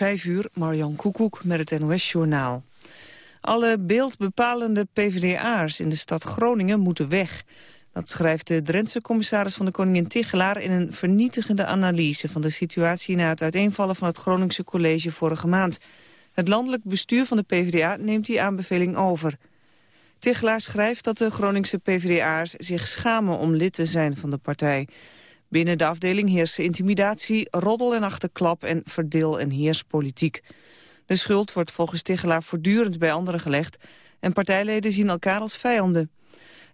Vijf uur, Marjan Koekoek met het NOS-journaal. Alle beeldbepalende PvdA'ers in de stad Groningen moeten weg. Dat schrijft de Drentse commissaris van de Koningin Tichelaar... in een vernietigende analyse van de situatie... na het uiteenvallen van het Groningse college vorige maand. Het landelijk bestuur van de PvdA neemt die aanbeveling over. Tichelaar schrijft dat de Groningse PvdA'ers zich schamen om lid te zijn van de partij... Binnen de afdeling heersen intimidatie, roddel en achterklap en verdeel- en heerspolitiek. De schuld wordt volgens Tichelaar voortdurend bij anderen gelegd en partijleden zien elkaar als vijanden.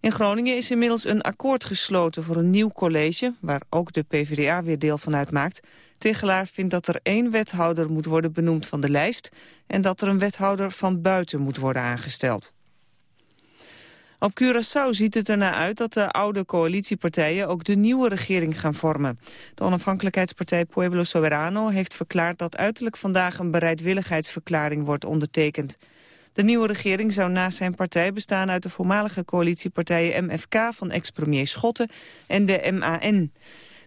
In Groningen is inmiddels een akkoord gesloten voor een nieuw college, waar ook de PvdA weer deel van uitmaakt. Tichelaar vindt dat er één wethouder moet worden benoemd van de lijst en dat er een wethouder van buiten moet worden aangesteld. Op Curaçao ziet het ernaar uit dat de oude coalitiepartijen ook de nieuwe regering gaan vormen. De onafhankelijkheidspartij Pueblo Soberano heeft verklaard dat uiterlijk vandaag een bereidwilligheidsverklaring wordt ondertekend. De nieuwe regering zou naast zijn partij bestaan uit de voormalige coalitiepartijen MFK van ex-premier Schotten en de MAN.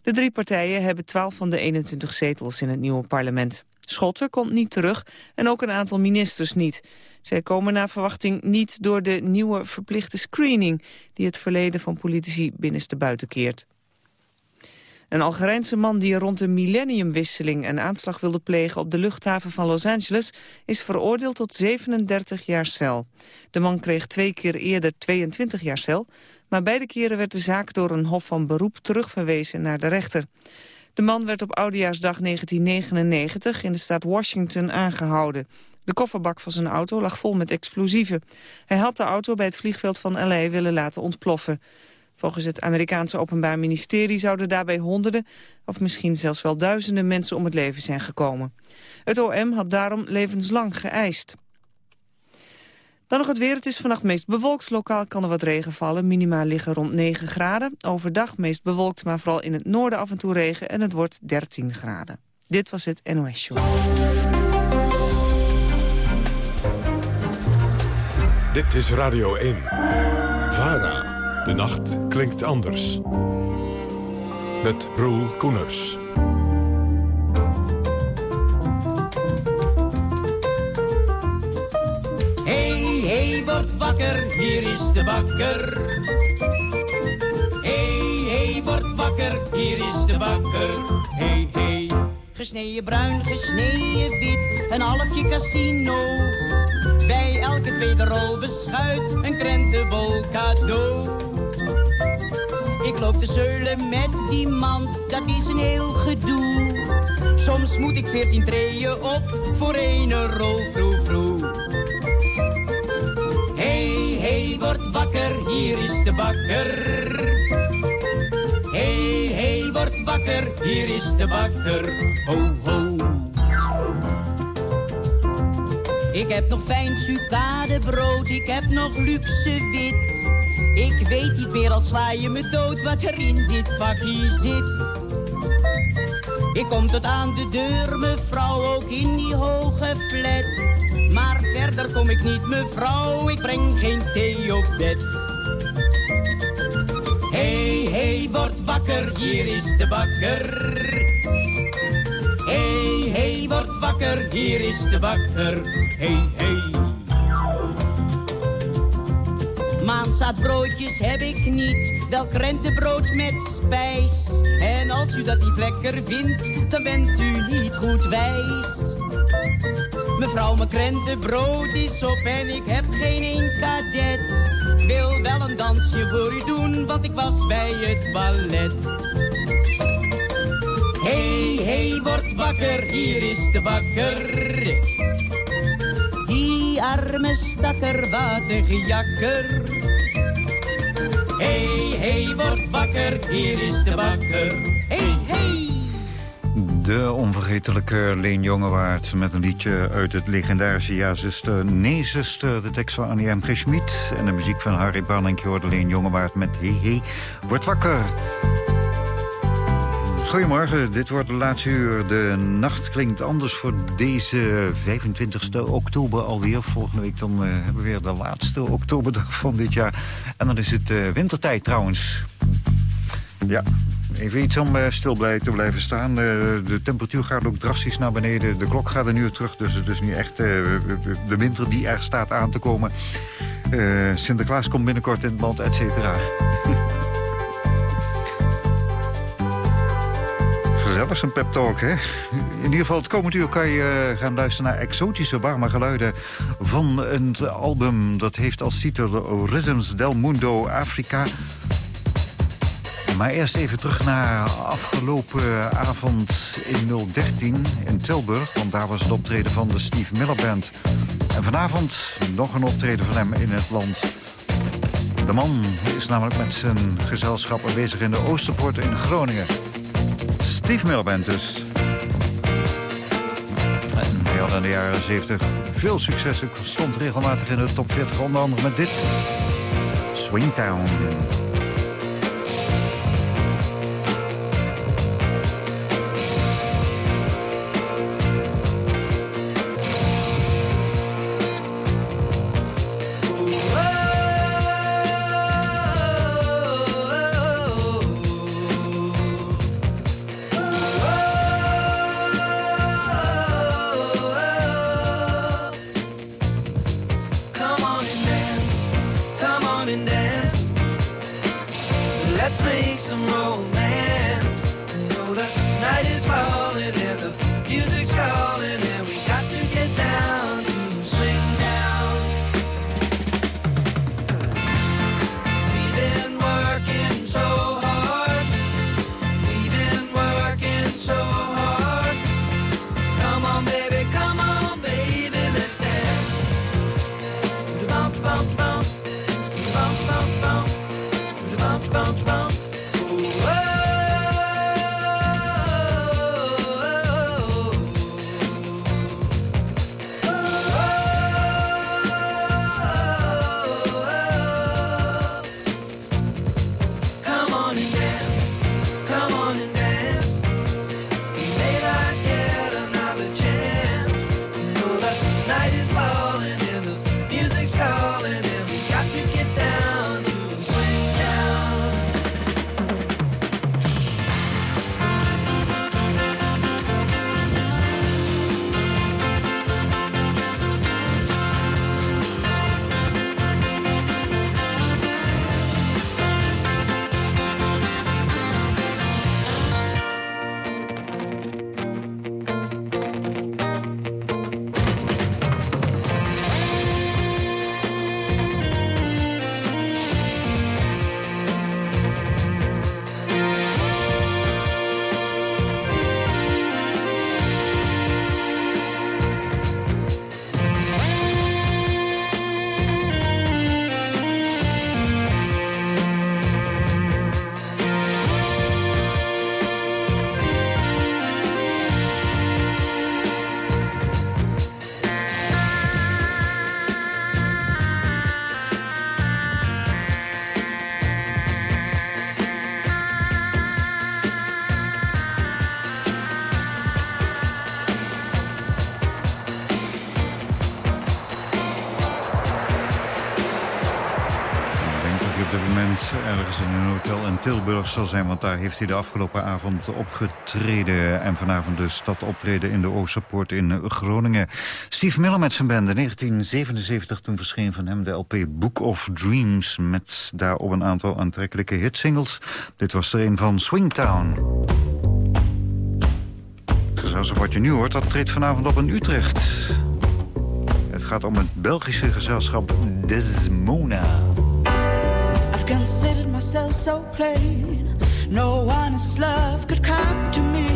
De drie partijen hebben 12 van de 21 zetels in het nieuwe parlement. Schotten komt niet terug en ook een aantal ministers niet. Zij komen naar verwachting niet door de nieuwe verplichte screening... die het verleden van politici binnenstebuiten keert. Een Algerijnse man die rond de millenniumwisseling een aanslag wilde plegen op de luchthaven van Los Angeles is veroordeeld tot 37 jaar cel. De man kreeg twee keer eerder 22 jaar cel, maar beide keren werd de zaak door een hof van beroep terugverwezen naar de rechter. De man werd op Oudejaarsdag 1999 in de staat Washington aangehouden. De kofferbak van zijn auto lag vol met explosieven. Hij had de auto bij het vliegveld van L.A. willen laten ontploffen. Volgens het Amerikaanse Openbaar Ministerie zouden daarbij honderden... of misschien zelfs wel duizenden mensen om het leven zijn gekomen. Het OM had daarom levenslang geëist. Dan nog het weer. Het is vannacht meest bewolkt. Lokaal kan er wat regen vallen. Minima liggen rond 9 graden. Overdag meest bewolkt, maar vooral in het noorden af en toe regen. En het wordt 13 graden. Dit was het NOS Show. Dit is Radio 1. VARA. De nacht klinkt anders. Met Roel Koeners. Hey, hey, word wakker, hier is de bakker. Hey, hey, word wakker, hier is de bakker. Hey, hey. Gesneden bruin, gesneden wit, een halfje casino. Bij elke tweede rol beschuit, een krentenbol cadeau. Ik loop te zeulen met die mand, dat is een heel gedoe. Soms moet ik veertien treden op voor een rol vroeg vroeg. Hey, hey, word wakker, hier is de bakker. Hey, hey, word wakker, hier is de bakker. Ho, ho. Ik heb nog fijn sucadebrood, ik heb nog luxe wit. Ik weet niet meer, al sla je me dood, wat er in dit pakje zit. Ik kom tot aan de deur, mevrouw, ook in die hoge flat. Maar verder kom ik niet, mevrouw, ik breng geen thee op bed. Hey, hey, word wakker, hier is de bakker. Hey, hey, word wakker, hier is de bakker. Hey, hey. Maanzaadbroodjes heb ik niet, wel krentenbrood met spijs. En als u dat niet lekker vindt, dan bent u niet goed wijs. Mevrouw, mijn krentenbrood is op en ik heb geen. Ik wil wel een dansje voor u doen, want ik was bij het ballet. Hey, hey, word wakker, hier is de bakker. Die arme stakker, wat een gejakker. Hey, hey, word wakker, hier is de bakker. De onvergetelijke Leen Jongewaard met een liedje uit het legendarische Ja, zuster, nee, zuster. De tekst van Annie M. G. Schmid en de muziek van Harry Banning. Je hoorde Leen Jongewaard met Hey, hey, word wakker. Goedemorgen, dit wordt de laatste uur. De nacht klinkt anders voor deze 25 oktober alweer. Volgende week dan uh, hebben we weer de laatste oktoberdag van dit jaar. En dan is het uh, wintertijd trouwens. Ja, Even iets om stil te blijven staan. de temperatuur gaat ook drastisch naar beneden. De klok gaat een uur terug, dus het is nu echt de winter die er staat aan te komen. Sinterklaas komt binnenkort in het land, et cetera. gezellig, zo'n pep talk, hè? In ieder geval, het komend uur kan je gaan luisteren naar exotische warme geluiden... van een album dat heeft als titel Rhythms del Mundo Afrika. Maar eerst even terug naar afgelopen avond in 013 in Tilburg. Want daar was het optreden van de Steve Miller Band. En vanavond nog een optreden van hem in het land. De man is namelijk met zijn gezelschap bezig in de Oosterpoort in Groningen. Steve Miller dus. En hij had in de jaren 70 veel succes. Ik stond regelmatig in de top 40, onder andere met dit. Swingtown. Tilburg zal zijn, want daar heeft hij de afgelopen avond opgetreden. En vanavond dus dat optreden in de Oosterpoort in Groningen. Steve Miller met zijn band in 1977, toen verscheen van hem de LP Book of Dreams... met daarop een aantal aantrekkelijke hitsingles. Dit was er een van Swingtown. Zoals wat je nu hoort, dat treedt vanavond op in Utrecht. Het gaat om het Belgische gezelschap Desmona. Considered myself so plain. No honest love could come to me.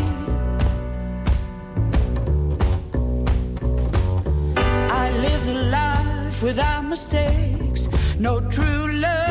I lived a life without mistakes. No true love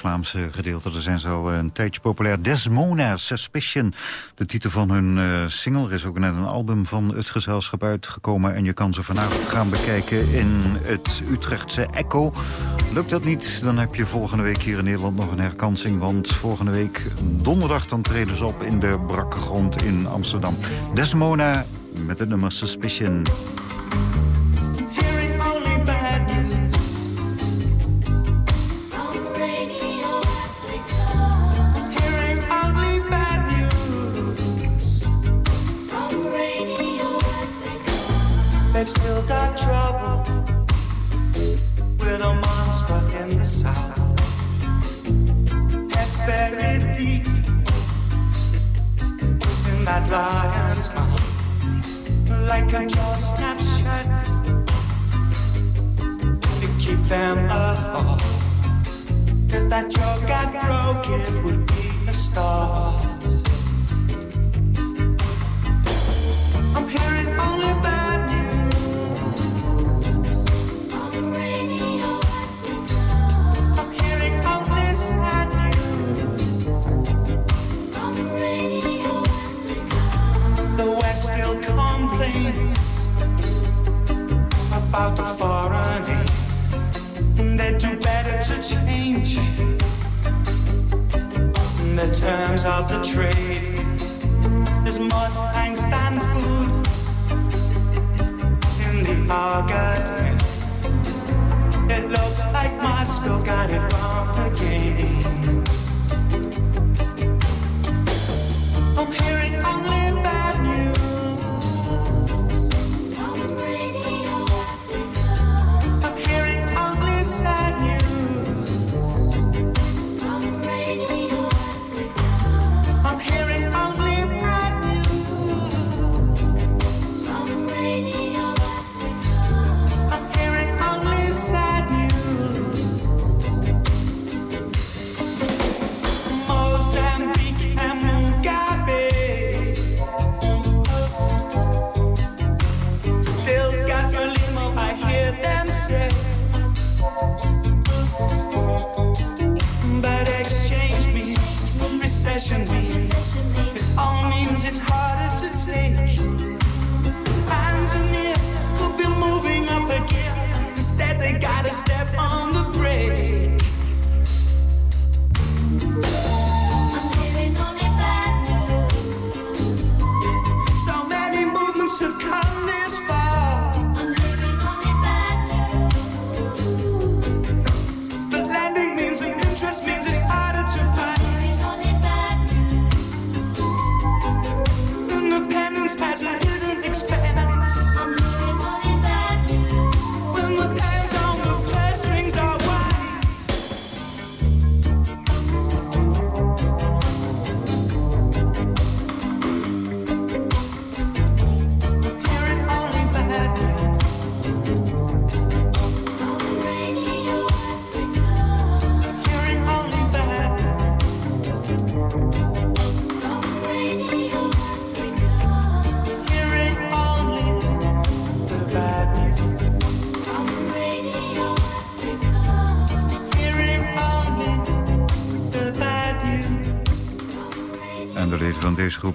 Vlaamse gedeelte, daar zijn ze al een tijdje populair. Desmona Suspicion, de titel van hun eh, single. Er is ook net een album van het gezelschap uitgekomen... en je kan ze vanavond gaan bekijken in het Utrechtse Echo. Lukt dat niet, dan heb je volgende week hier in Nederland nog een herkansing... want volgende week donderdag dan treden ze op in de brakke grond in Amsterdam. Desmona met het nummer Suspicion. That jaw got broke, it would be a start. I'm hearing only bad news. On the radio, I'm hearing only sad news. On the radio, the West still complains about the foreign aid. They do the terms of the trade. There's more tanks than food in the Argentine. It looks like Moscow got it wrong again.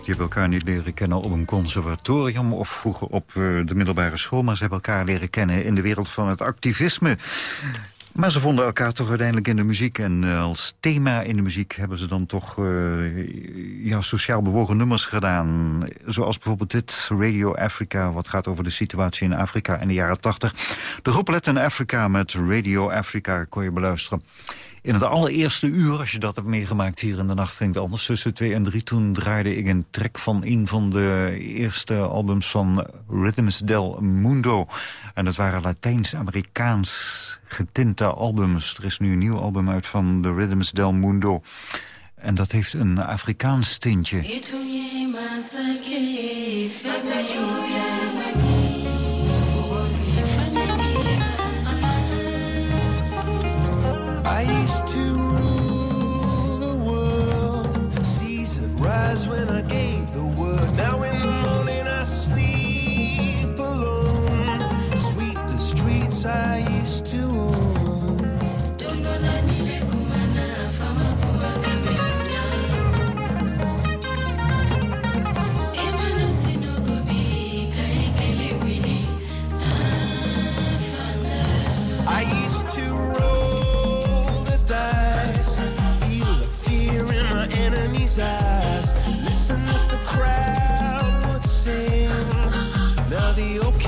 Die hebben elkaar niet leren kennen op een conservatorium of vroeger op eh, de middelbare school. Maar ze hebben elkaar leren kennen in de wereld van het activisme. Maar ze vonden elkaar toch uiteindelijk in de muziek. En uh, als thema in de muziek hebben ze dan toch uh, ja, sociaal bewogen nummers gedaan. Zoals bijvoorbeeld dit, Radio Africa, wat gaat over de situatie in Afrika in de jaren 80. De groep Latin Africa met Radio Africa kon je beluisteren. In het allereerste uur, als je dat hebt meegemaakt hier in de nacht... ging het anders tussen twee en drie. Toen draaide ik een track van een van de eerste albums van Rhythms del Mundo. En dat waren Latijns-Amerikaans getinte albums. Er is nu een nieuw album uit van de Rhythms del Mundo. En dat heeft een Afrikaans tintje. I used to rule the world. Seas would rise when I gave the word. Now in the morning I sleep alone. Sweep the streets I used to own. Eyes. Listen as the crowd would sing. Now the old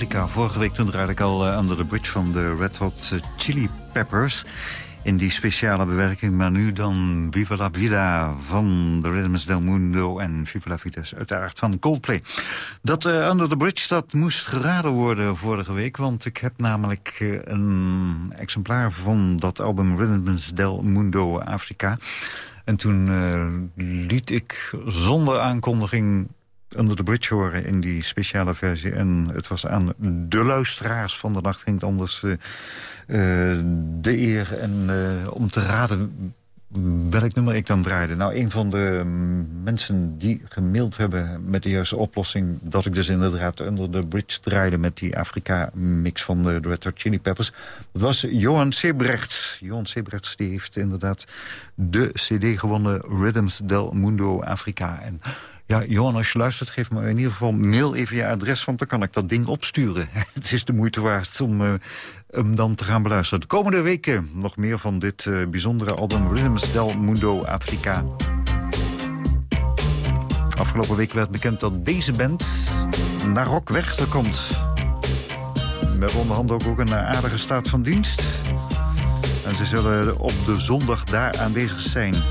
Afrika. Vorige week toen draaide ik al uh, Under the Bridge van de Red Hot Chili Peppers. In die speciale bewerking, maar nu dan Viva la Vida van de Rhythms del Mundo... en Viva la Vida uiteraard van Coldplay. Dat uh, Under the Bridge, dat moest geraden worden vorige week... want ik heb namelijk een exemplaar van dat album Rhythms del Mundo Afrika... En toen liet ik zonder aankondiging Under the Bridge horen in die speciale versie. En het was aan de luisteraars van de nacht ging anders uh, uh, de eer en, uh, om te raden welk nummer ik dan draaide. Nou, een van de mensen die gemaild hebben met de juiste oplossing... dat ik dus inderdaad onder de bridge draaide... met die Afrika-mix van de Red Hot Chili Peppers... dat was Johan Sebrechts. Johan Sebrechts die heeft inderdaad de cd gewonnen... Rhythms del Mundo Afrika. En ja, Johan, als je luistert, geef me in ieder geval mail even je adres... want dan kan ik dat ding opsturen. Het is de moeite waard om uh, hem dan te gaan beluisteren. De komende weken nog meer van dit uh, bijzondere album... Rhythms del Mundo Afrika. Afgelopen week werd bekend dat deze band naar Rock komt. Met onderhand ook een aardige staat van dienst. En ze zullen op de zondag daar aanwezig zijn...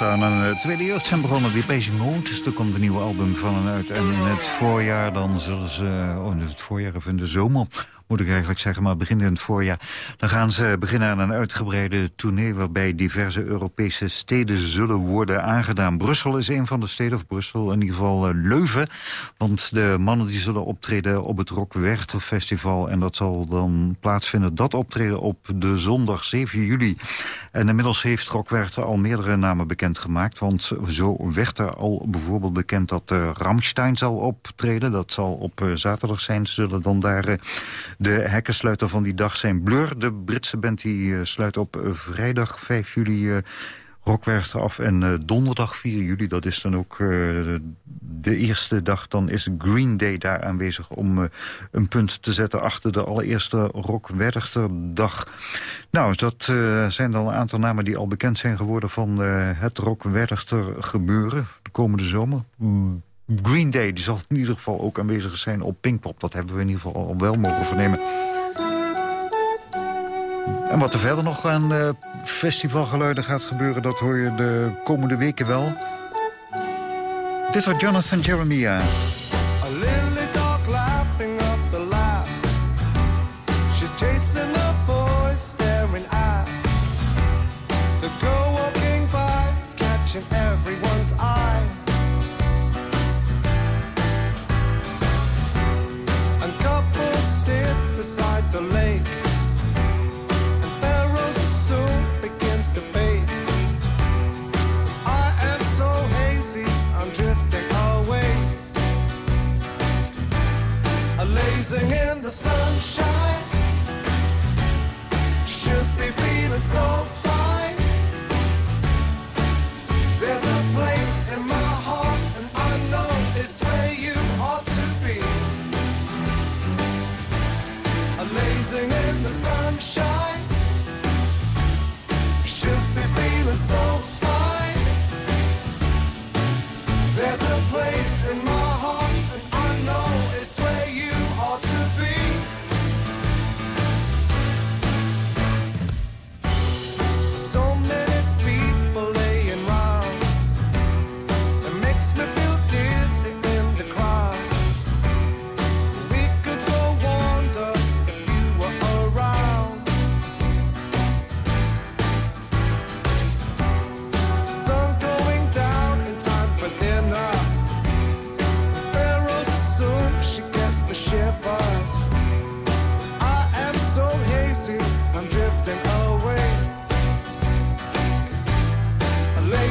Aan een uh, tweede jeugd zijn begonnen. Page Mode, er komt een nieuwe album van en uit. En in het voorjaar dan zullen ze... Oh, in het voorjaar of in de zomer moet ik eigenlijk zeggen, maar begin in het voorjaar. Dan gaan ze beginnen aan een uitgebreide tournee... waarbij diverse Europese steden zullen worden aangedaan. Brussel is een van de steden, of Brussel in ieder geval uh, Leuven. Want de mannen die zullen optreden op het Rock Werchter Festival... en dat zal dan plaatsvinden, dat optreden op de zondag 7 juli. En inmiddels heeft Rock Werchter al meerdere namen bekendgemaakt. Want zo werd er al bijvoorbeeld bekend dat uh, Ramstein zal optreden. Dat zal op uh, zaterdag zijn. Zullen dan daar uh, de hekkensluiter van die dag zijn Blur. De Britse band die sluit op vrijdag 5 juli Rockwerchter af. En donderdag 4 juli, dat is dan ook de eerste dag... dan is Green Day daar aanwezig om een punt te zetten... achter de allereerste Rockwerchter dag. Nou, dat zijn dan een aantal namen die al bekend zijn geworden... van het Rockwerchter gebeuren de komende zomer... Mm. Green Day zal in ieder geval ook aanwezig zijn op Pinkpop. Dat hebben we in ieder geval al wel mogen vernemen. En wat er verder nog aan uh, festivalgeluiden gaat gebeuren... dat hoor je de komende weken wel. Dit was Jonathan Jeremiah.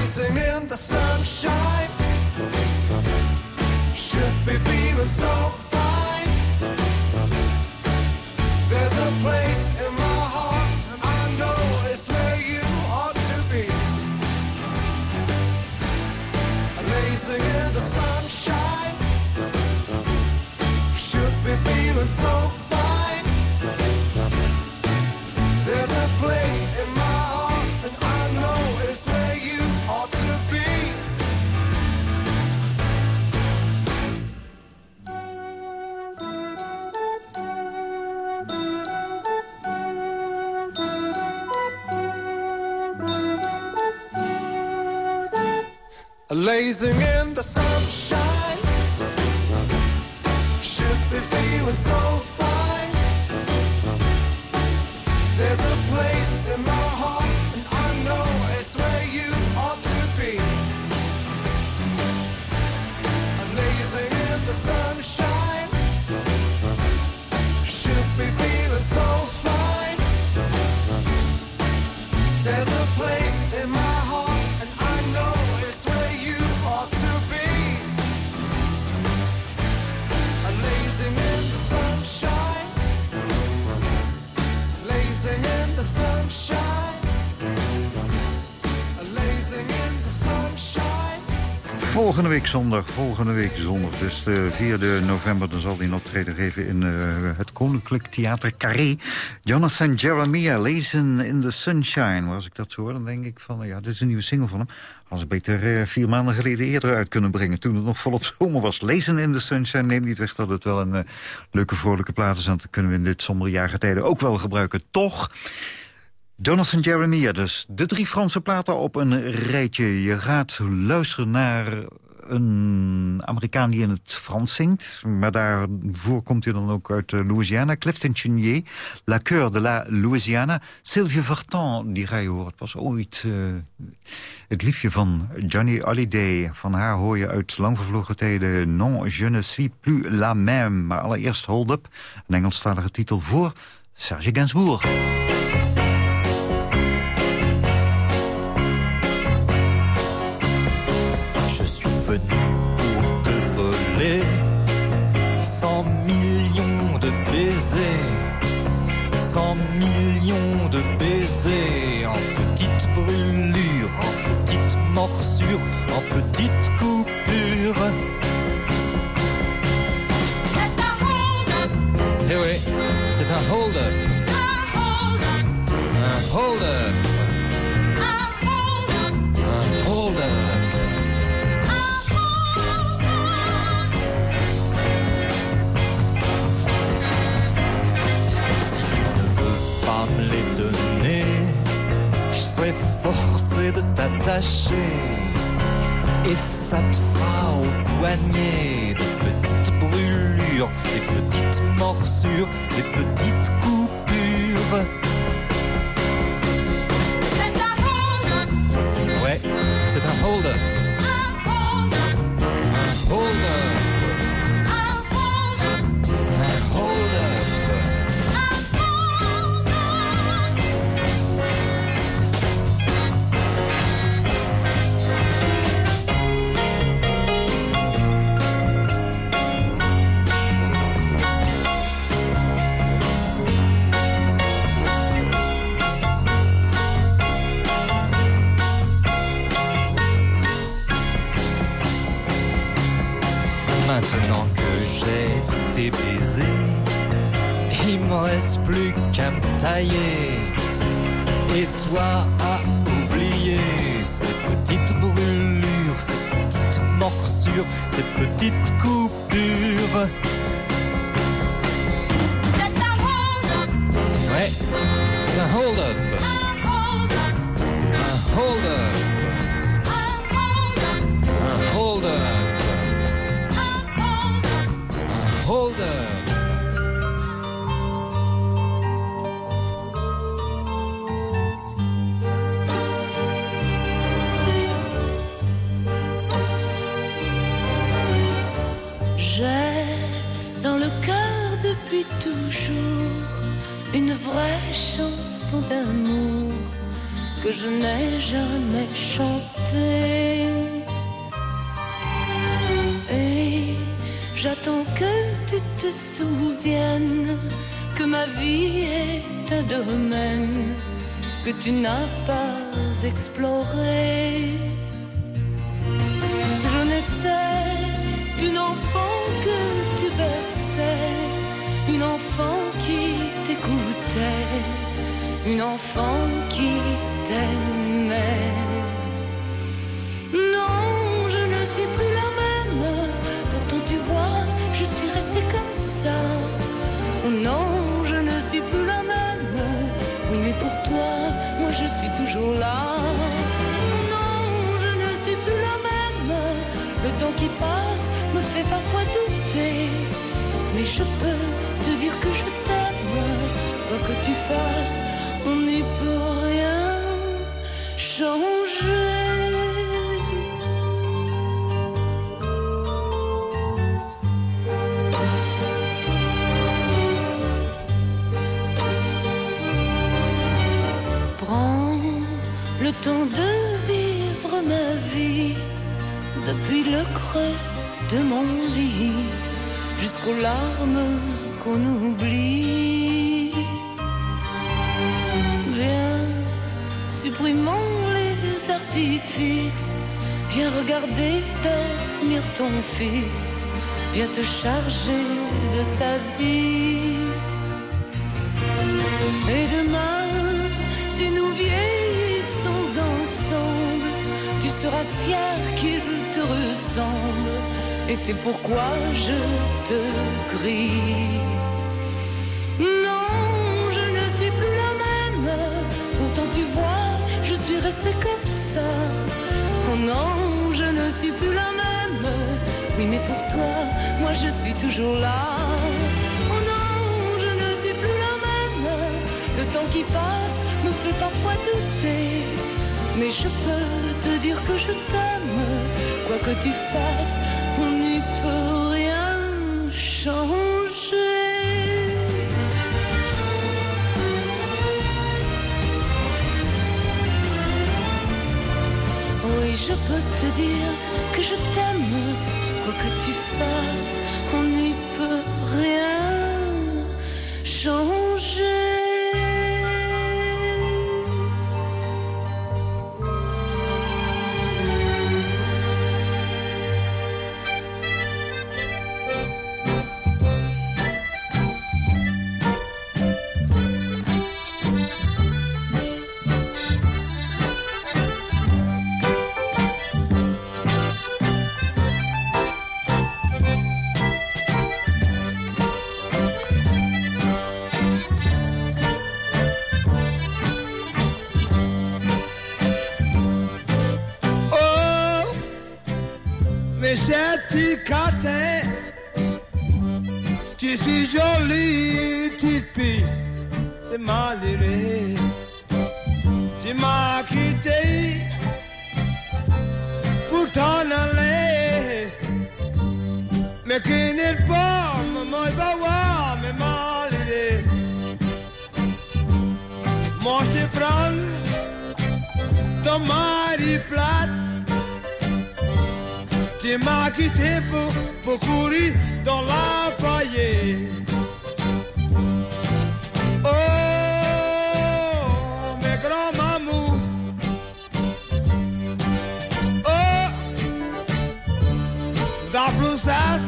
Lazing in the sunshine. Should be feeling so fine. There's a place in my heart, and I know it's where you ought to be. Lazing in the sunshine. Should be feeling so fine. Lazing in the sunshine, should be feeling so Volgende week zondag, volgende week zondag, dus de 4e november... dan zal hij een optreden geven in uh, het Koninklijk Theater Carré. Jonathan Jeremiah, Lezen in the Sunshine. Als ik dat zo hoor, dan denk ik van... ja, dit is een nieuwe single van hem. Als ik beter uh, vier maanden geleden eerder uit kunnen brengen... toen het nog volop zomer was. Lezen in the Sunshine, neem niet weg dat het wel een uh, leuke, vrolijke plaat is... en dat kunnen we in dit sombere jaargetijden ook wel gebruiken. Toch Jonathan Jeremiah dus. De drie Franse platen op een rijtje. Je gaat luisteren naar een Amerikaan die in het Frans zingt. Maar daarvoor komt hij dan ook uit eh, Louisiana. Clifton Chenier, La Coeur de la Louisiana. Sylvie Vartan, die ga je horen. Het was ooit uh, het liefje van Johnny Hallyday. Van haar hoor je uit lang vervlogen tijden... Non, je ne suis plus la même. Maar allereerst Hold Up, een Engelstalige titel voor Serge Gainsbourg. De baisers, cent millions de baisers en petites brûlures, en petites morsures, en petites coupures. C'est un hold-up. Eh oui, c'est un hold-up. Un hold-up. Un hold-up. De t'attacher. Et ça te fera au poignet des petites brûlures, des petites morsures, des petites coupures. C'est un hold-up. Ouais, c'est un hold-up. Un hold-up. Un hold-up. Tu n'as pas exploré. Je peux te dire que je t'aime, quoi que tu fasses, on n'y peut rien changer. Prends le temps de vivre ma vie depuis le creux de mon lit jusqu'aux larmes qu'on oublie. Viens, supprimons les artifices. Viens regarder dormir ton fils. Viens te charger de sa vie. Et demain, si nous vieillissons ensemble, tu seras fier qu'il te ressemble et c'est pourquoi je te crie. Non, je ne suis plus la même, pourtant tu vois, je suis restée comme ça. Oh non, je ne suis plus la même, oui mais pour toi, moi je suis toujours là. Oh non, je ne suis plus la même, le temps qui passe me fait parfois douter. Mais je peux te dire que je t'aime, quoi que tu fasses je peux te dire que je t'aime. Quoi que tu fasses, on n'y peut rien. Chers petits catins, tu suis jolie petite fille, c'est malheureux. Tu m'as quitté pour t'en aller, mais qui n'est pas, maman, il va voir. Moi, je te prends Tu m'as quitté pour, courir dans la foyer. Oh, mes grands mamous. Oh, Zaploussas.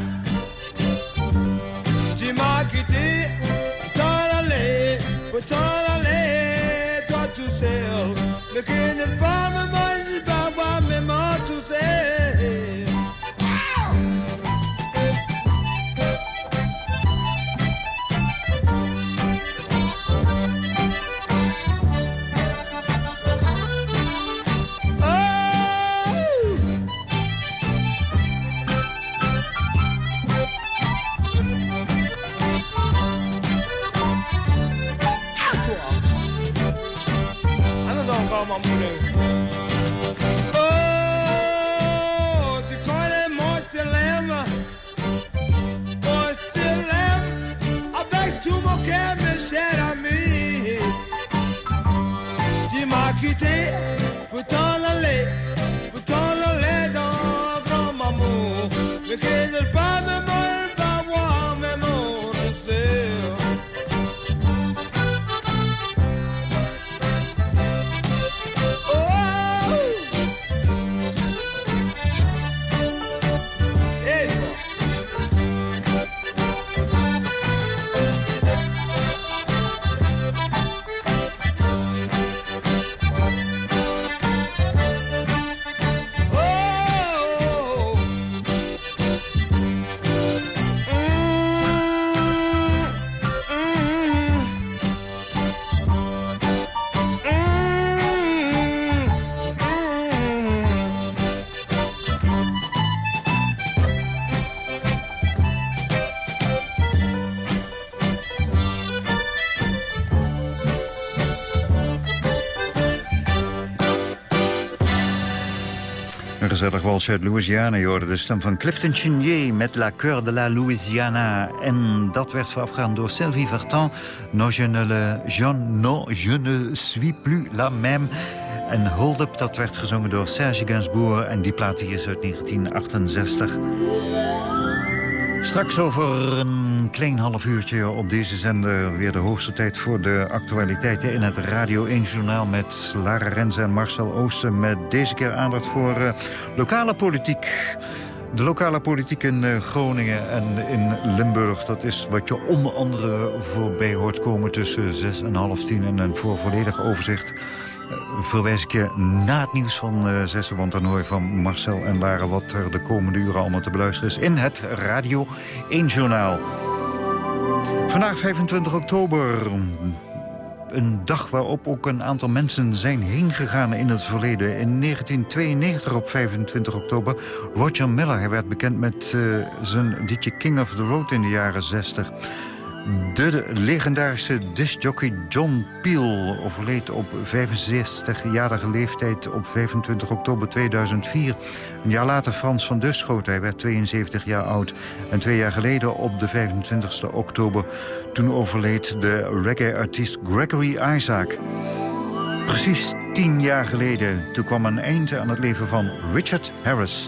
Tu m'as quitté t'en aller, pour t'en aller, toi tout seul. Ne pas me gezellig uit Louisiana. Je hoorde de stem van Clifton Chenier met La Coeur de la Louisiana. En dat werd voorafgegaan door Sylvie Vartan. No, je ne, le, je, no, je ne suis plus la même. En Hold Up, dat werd gezongen door Serge Gainsbourg. En die plaat is uit 1968. Straks over een klein half uurtje op deze zender... weer de hoogste tijd voor de actualiteiten in het Radio 1 Journaal... met Lara Renze en Marcel Oosten. Met deze keer aandacht voor eh, lokale politiek. De lokale politiek in eh, Groningen en in Limburg... dat is wat je onder andere voorbij hoort komen tussen zes en half tien. En voor volledig overzicht eh, verwijs ik je na het nieuws van zessen... want dan hoor van Marcel en Lara wat er de komende uren allemaal te beluisteren is... in het Radio 1 Journaal. Vandaag 25 oktober. een dag waarop ook een aantal mensen zijn heengegaan in het verleden. In 1992 op 25 oktober, Roger Miller. Hij werd bekend met eh, zijn liedje King of the Road in de jaren 60. De legendarische discjockey John Peel overleed op 65-jarige leeftijd op 25 oktober 2004. Een jaar later Frans van Duschoot, hij werd 72 jaar oud. En twee jaar geleden op de 25 oktober, toen overleed de reggae-artiest Gregory Isaac. Precies tien jaar geleden, toen kwam een einde aan het leven van Richard Harris.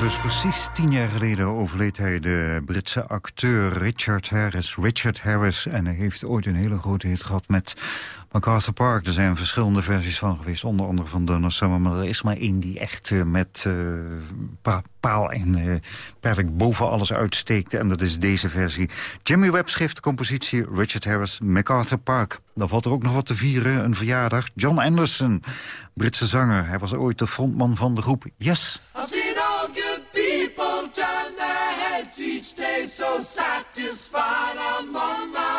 dus precies tien jaar geleden overleed hij de Britse acteur Richard Harris. Richard Harris. En hij heeft ooit een hele grote hit gehad met MacArthur Park. Er zijn verschillende versies van geweest. Onder andere van Donna Summer. Maar er is maar één die echt eh, met eh, pa- paal en eh perk boven alles uitsteekt. En dat is deze versie. Jimmy Webb de compositie Richard Harris, MacArthur Park. Dan valt er ook nog wat te vieren. Een verjaardag. John Anderson, Britse zanger. Hij was ooit de frontman van de groep Yes. Each day, so satisfied I'm on my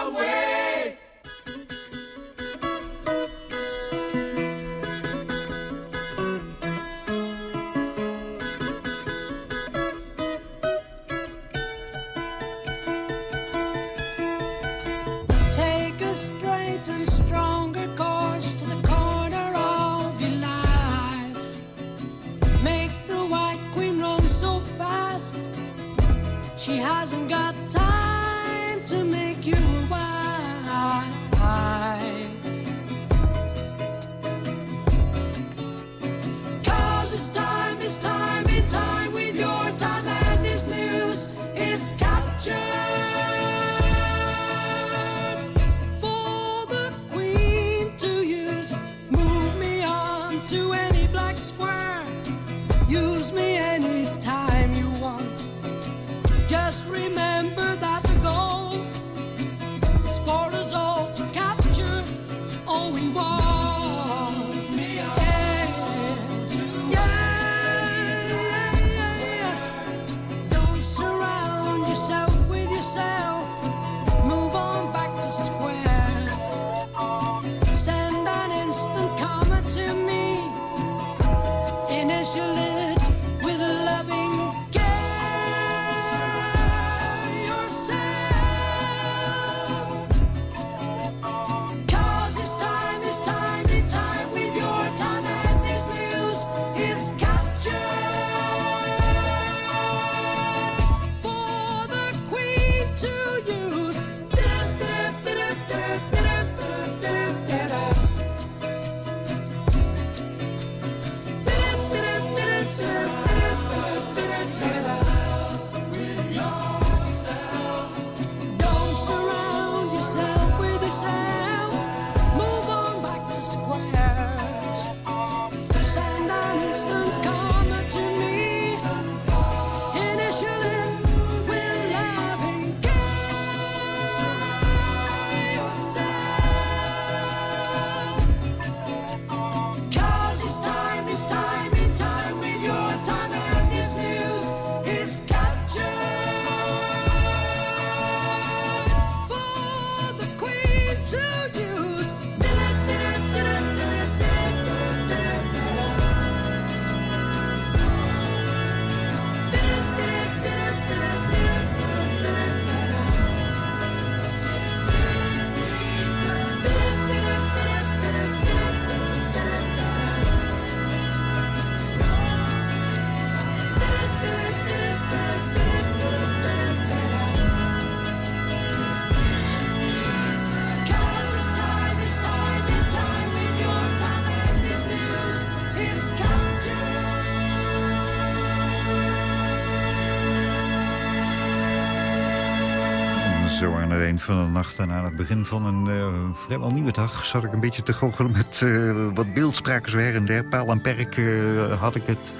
van de nacht en aan het begin van een eh, vrijwel nieuwe dag... zat ik een beetje te goochelen met eh, wat beeldspraken zo her en der. Paal en perk eh, had ik het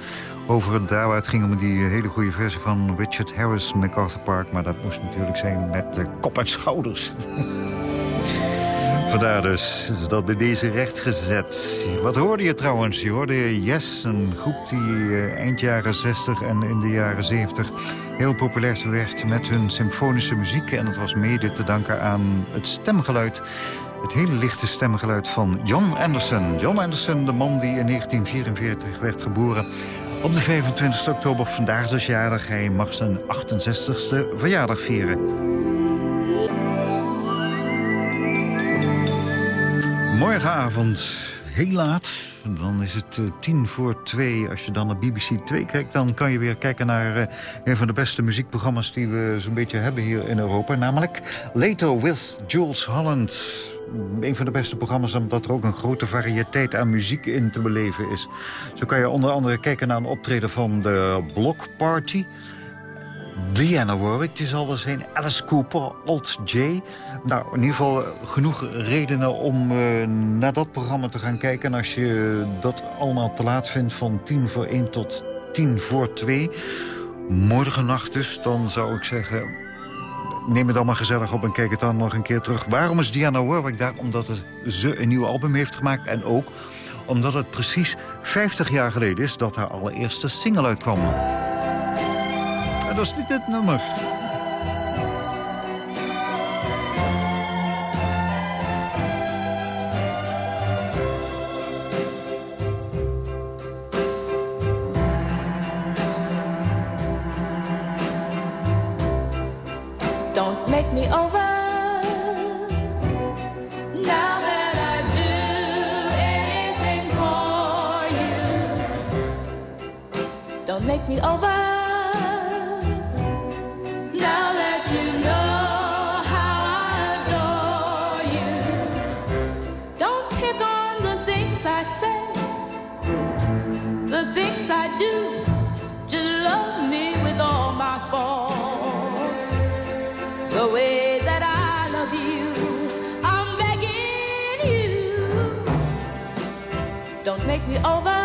over. Daar het ging om die hele goede versie van Richard Harris, MacArthur Park. Maar dat moest natuurlijk zijn met kop en schouders. Vandaar dus dat bij deze rechtgezet. Wat hoorde je trouwens? Je hoorde Yes, een groep die eind jaren 60 en in de jaren 70 heel populair werd met hun symfonische muziek. En dat was mede te danken aan het stemgeluid het hele lichte stemgeluid van John Anderson. John Anderson, de man die in 1944 werd geboren. Op de 25 oktober, vandaag dus. Hij mag zijn 68ste verjaardag vieren. Morgenavond, heel laat. Dan is het eh, tien voor twee. Als je dan naar BBC 2 kijkt, dan kan je weer kijken naar eh, een van de beste muziekprogramma's die we zo'n beetje hebben hier in Europa. Namelijk Later with Jules Holland. Een van de beste programma's omdat er ook een grote variëteit aan muziek in te beleven is. Zo kan je onder andere kijken naar een optreden van de Block Party... Diana Warwick, die zal er zijn. Alice Cooper, Alt J. Nou, in ieder geval eh, genoeg redenen om uh, naar dat programma te gaan kijken. En als je dat allemaal te laat vindt van tien voor één tot tien voor twee... morgennacht dus, dan zou ik zeggen... neem het allemaal gezellig op en kijk het dan nog een keer terug. Waarom is Diana Warwick daar? Omdat ze een nieuw album heeft gemaakt en ook omdat het precies 50 jaar geleden is... dat haar allereerste single uitkwam. Dat is niet dit nummer. Make me over.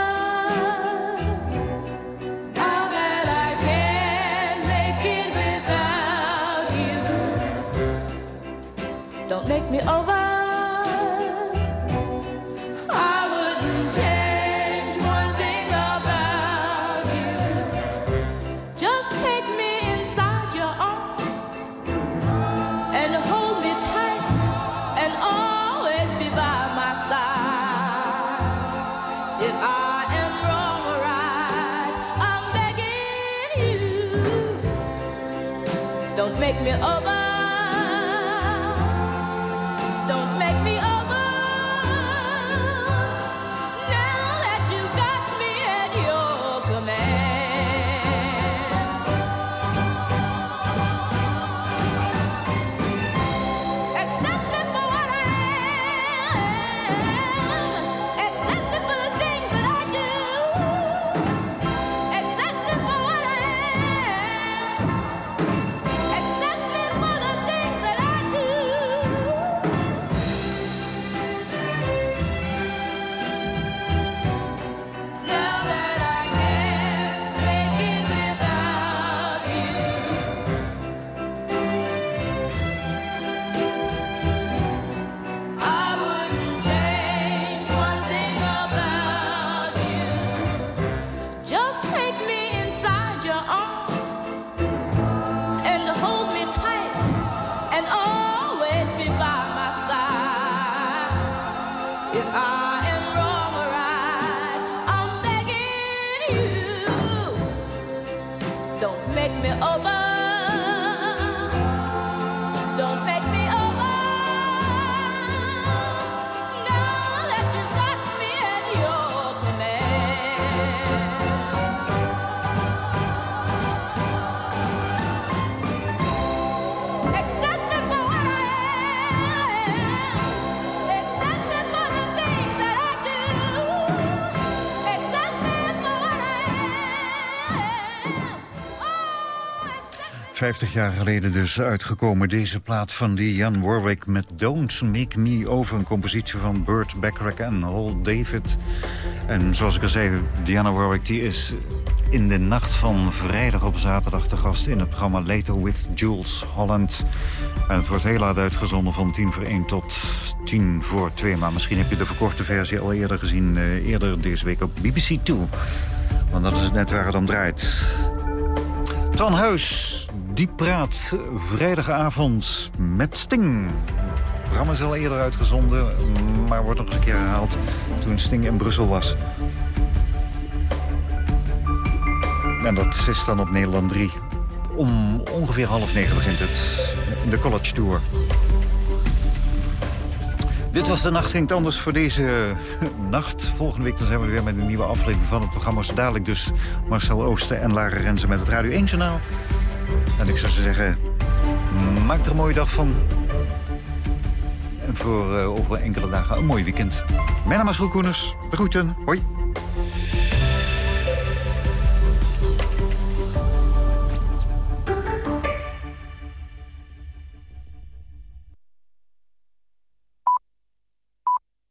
Over. 50 jaar geleden dus uitgekomen deze plaat van die Jan Warwick... met Don't Make Me Over, een compositie van Burt Bacharach en Hal David. En zoals ik al zei, Diana Warwick die is in de nacht van vrijdag op zaterdag te gast in het programma Later with Jules Holland. En het wordt heel laat uitgezonden van 10 voor 1 tot 10 voor 2. Maar misschien heb je de verkorte versie al eerder gezien, eh, eerder deze week op BBC 2. Want dat is net waar het om draait. Twan Huis, die praat vrijdagavond met Sting. Het programma is al eerder uitgezonden, maar wordt nog eens een keer herhaald toen Sting in Brussel was. En dat is dan op Nederland 3. Om ongeveer half negen begint het, de College Tour. Dit was de Nacht Ging Anders voor deze nacht. Volgende week dan zijn we weer met een nieuwe aflevering van het programma. Dadelijk dus Marcel Oosten en Lara Renzen met het Radio 1 Journaal. En ik zou ze zeggen, maak er een mooie dag van. En voor eh, over enkele dagen een mooi weekend. Mijn naam is Roel groeten. Hoi.